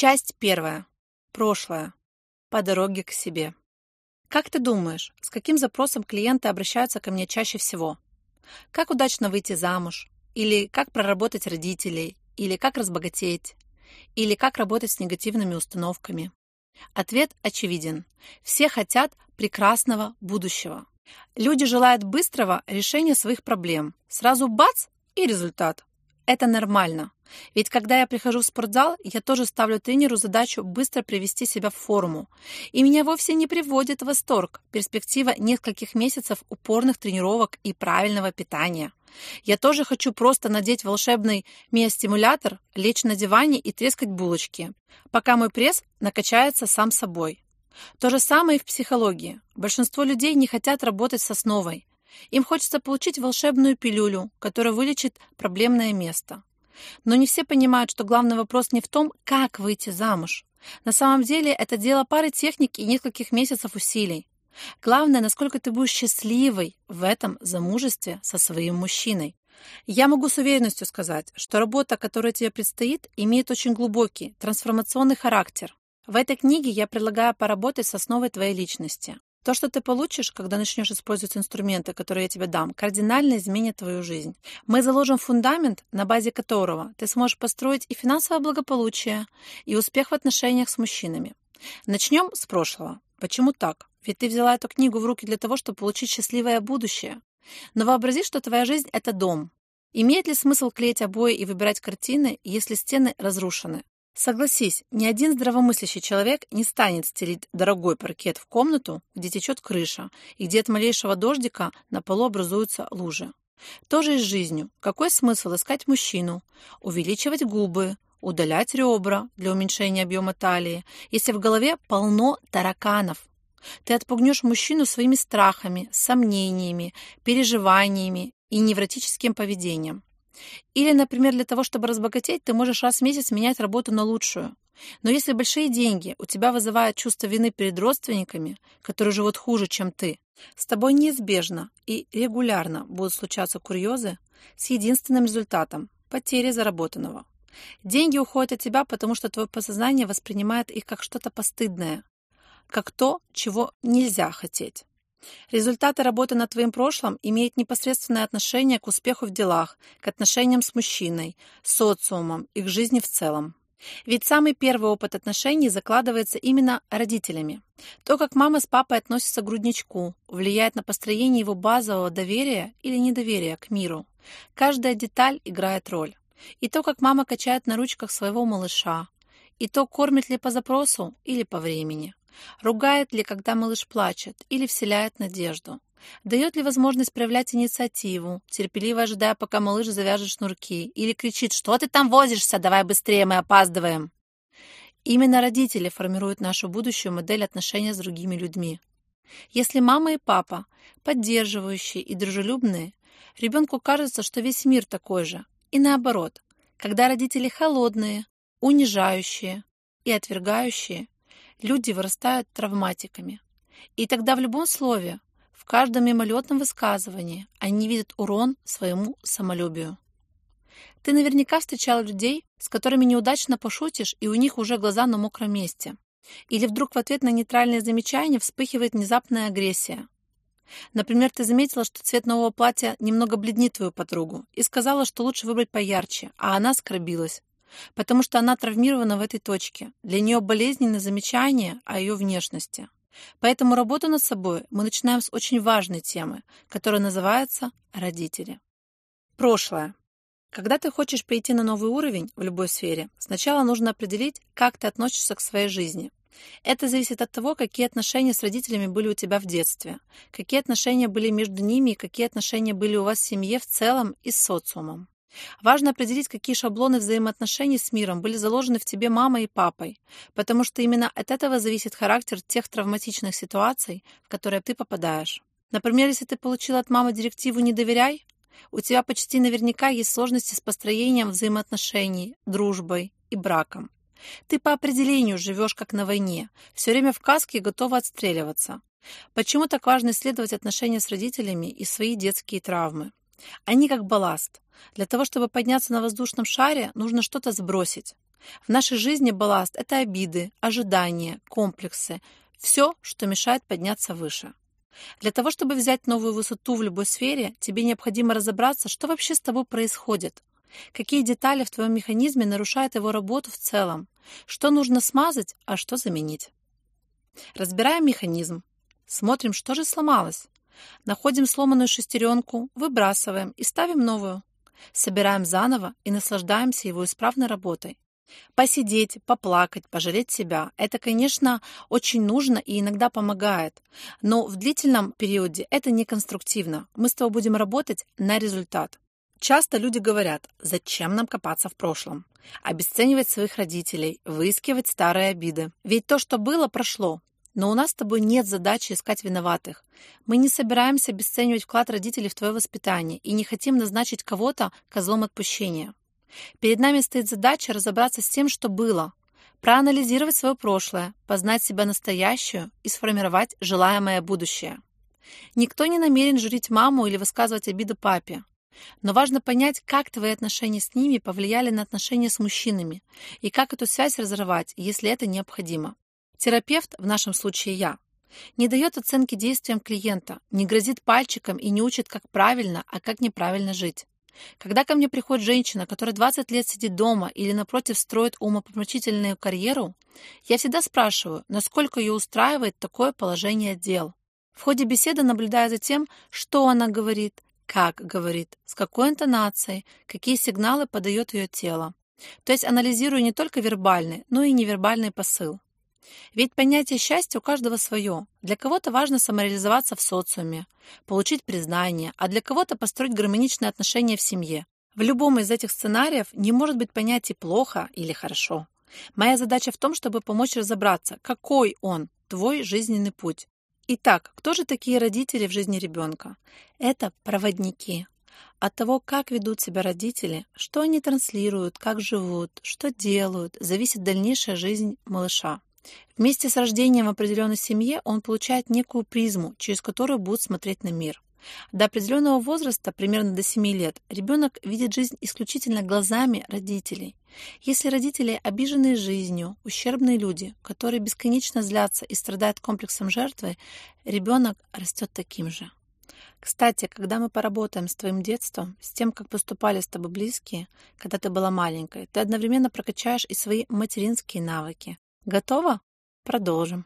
Часть первая. Прошлое. По дороге к себе. Как ты думаешь, с каким запросом клиенты обращаются ко мне чаще всего? Как удачно выйти замуж? Или как проработать родителей? Или как разбогатеть? Или как работать с негативными установками? Ответ очевиден. Все хотят прекрасного будущего. Люди желают быстрого решения своих проблем. Сразу бац и результат. Это нормально. Ведь когда я прихожу в спортзал, я тоже ставлю тренеру задачу быстро привести себя в форму. И меня вовсе не приводит в восторг перспектива нескольких месяцев упорных тренировок и правильного питания. Я тоже хочу просто надеть волшебный миостимулятор, лечь на диване и трескать булочки, пока мой пресс накачается сам собой. То же самое и в психологии. Большинство людей не хотят работать с основой. Им хочется получить волшебную пилюлю, которая вылечит проблемное место. Но не все понимают, что главный вопрос не в том, как выйти замуж. На самом деле это дело пары техник и нескольких месяцев усилий. Главное, насколько ты будешь счастливой в этом замужестве со своим мужчиной. Я могу с уверенностью сказать, что работа, которая тебе предстоит, имеет очень глубокий, трансформационный характер. В этой книге я предлагаю поработать с основой твоей личности. То, что ты получишь, когда начнешь использовать инструменты, которые я тебе дам, кардинально изменит твою жизнь. Мы заложим фундамент, на базе которого ты сможешь построить и финансовое благополучие, и успех в отношениях с мужчинами. Начнем с прошлого. Почему так? Ведь ты взяла эту книгу в руки для того, чтобы получить счастливое будущее. Но вообрази, что твоя жизнь — это дом. Имеет ли смысл клеить обои и выбирать картины, если стены разрушены? Согласись, ни один здравомыслящий человек не станет стелить дорогой паркет в комнату, где течет крыша и где от малейшего дождика на полу образуются лужи. То же и с жизнью. Какой смысл искать мужчину, увеличивать губы, удалять ребра для уменьшения объема талии, если в голове полно тараканов? Ты отпугнешь мужчину своими страхами, сомнениями, переживаниями и невротическим поведением. Или, например, для того, чтобы разбогатеть, ты можешь раз в месяц менять работу на лучшую. Но если большие деньги у тебя вызывают чувство вины перед родственниками, которые живут хуже, чем ты, с тобой неизбежно и регулярно будут случаться курьезы с единственным результатом – потери заработанного. Деньги уходят от тебя, потому что твое подсознание воспринимает их как что-то постыдное, как то, чего нельзя хотеть. Результаты работы над твоим прошлым имеют непосредственное отношение к успеху в делах, к отношениям с мужчиной, социумом и к жизни в целом. Ведь самый первый опыт отношений закладывается именно родителями. То, как мама с папой относятся к грудничку, влияет на построение его базового доверия или недоверия к миру. Каждая деталь играет роль. И то, как мама качает на ручках своего малыша, и то, кормит ли по запросу или по времени. Ругает ли, когда малыш плачет, или вселяет надежду? Дает ли возможность проявлять инициативу, терпеливо ожидая, пока малыш завяжет шнурки, или кричит «Что ты там возишься? Давай быстрее, мы опаздываем!» Именно родители формируют нашу будущую модель отношения с другими людьми. Если мама и папа поддерживающие и дружелюбные, ребенку кажется, что весь мир такой же. И наоборот, когда родители холодные, унижающие и отвергающие, люди вырастают травматиками. И тогда в любом слове, в каждом мимолетном высказывании они видят урон своему самолюбию. Ты наверняка встречал людей, с которыми неудачно пошутишь, и у них уже глаза на мокром месте. Или вдруг в ответ на нейтральное замечание вспыхивает внезапная агрессия. Например, ты заметила, что цвет нового платья немного бледнит твою подругу и сказала, что лучше выбрать поярче, а она скорбилась потому что она травмирована в этой точке. Для нее болезненное замечание о ее внешности. Поэтому работу над собой мы начинаем с очень важной темы, которая называется «родители». Прошлое. Когда ты хочешь перейти на новый уровень в любой сфере, сначала нужно определить, как ты относишься к своей жизни. Это зависит от того, какие отношения с родителями были у тебя в детстве, какие отношения были между ними и какие отношения были у вас в семье в целом и с социумом. Важно определить, какие шаблоны взаимоотношений с миром были заложены в тебе мамой и папой, потому что именно от этого зависит характер тех травматичных ситуаций, в которые ты попадаешь. Например, если ты получил от мамы директиву «не доверяй», у тебя почти наверняка есть сложности с построением взаимоотношений, дружбой и браком. Ты по определению живешь как на войне, все время в каске и готова отстреливаться. Почему так важно исследовать отношения с родителями и свои детские травмы? Они как балласт. Для того, чтобы подняться на воздушном шаре, нужно что-то сбросить. В нашей жизни балласт – это обиды, ожидания, комплексы, все, что мешает подняться выше. Для того, чтобы взять новую высоту в любой сфере, тебе необходимо разобраться, что вообще с тобой происходит, какие детали в твоем механизме нарушают его работу в целом, что нужно смазать, а что заменить. Разбираем механизм, смотрим, что же сломалось. Находим сломанную шестеренку, выбрасываем и ставим новую. Собираем заново и наслаждаемся его исправной работой. Посидеть, поплакать, пожалеть себя – это, конечно, очень нужно и иногда помогает, но в длительном периоде это не конструктивно. Мы с тобой будем работать на результат. Часто люди говорят, зачем нам копаться в прошлом? Обесценивать своих родителей, выискивать старые обиды. Ведь то, что было, прошло. Но у нас с тобой нет задачи искать виноватых. Мы не собираемся обесценивать вклад родителей в твое воспитание и не хотим назначить кого-то козлом отпущения. Перед нами стоит задача разобраться с тем, что было, проанализировать свое прошлое, познать себя настоящую и сформировать желаемое будущее. Никто не намерен журить маму или высказывать обиду папе. Но важно понять, как твои отношения с ними повлияли на отношения с мужчинами и как эту связь разорвать, если это необходимо. Терапевт, в нашем случае я, не дает оценки действиям клиента, не грозит пальчиком и не учит, как правильно, а как неправильно жить. Когда ко мне приходит женщина, которая 20 лет сидит дома или, напротив, строит умопомрачительную карьеру, я всегда спрашиваю, насколько ее устраивает такое положение дел. В ходе беседы наблюдаю за тем, что она говорит, как говорит, с какой интонацией, какие сигналы подает ее тело. То есть анализирую не только вербальный, но и невербальный посыл. Ведь понятие счастья у каждого свое. Для кого-то важно самореализоваться в социуме, получить признание, а для кого-то построить гармоничные отношения в семье. В любом из этих сценариев не может быть понятий «плохо» или «хорошо». Моя задача в том, чтобы помочь разобраться, какой он, твой жизненный путь. Итак, кто же такие родители в жизни ребенка? Это проводники. От того, как ведут себя родители, что они транслируют, как живут, что делают, зависит дальнейшая жизнь малыша. Вместе с рождением в определенной семье он получает некую призму, через которую будет смотреть на мир. До определенного возраста, примерно до 7 лет, ребенок видит жизнь исключительно глазами родителей. Если родители обиженные жизнью, ущербные люди, которые бесконечно злятся и страдают комплексом жертвы, ребенок растет таким же. Кстати, когда мы поработаем с твоим детством, с тем, как поступали с тобой близкие, когда ты была маленькой, ты одновременно прокачаешь и свои материнские навыки. Готова? Продолжим.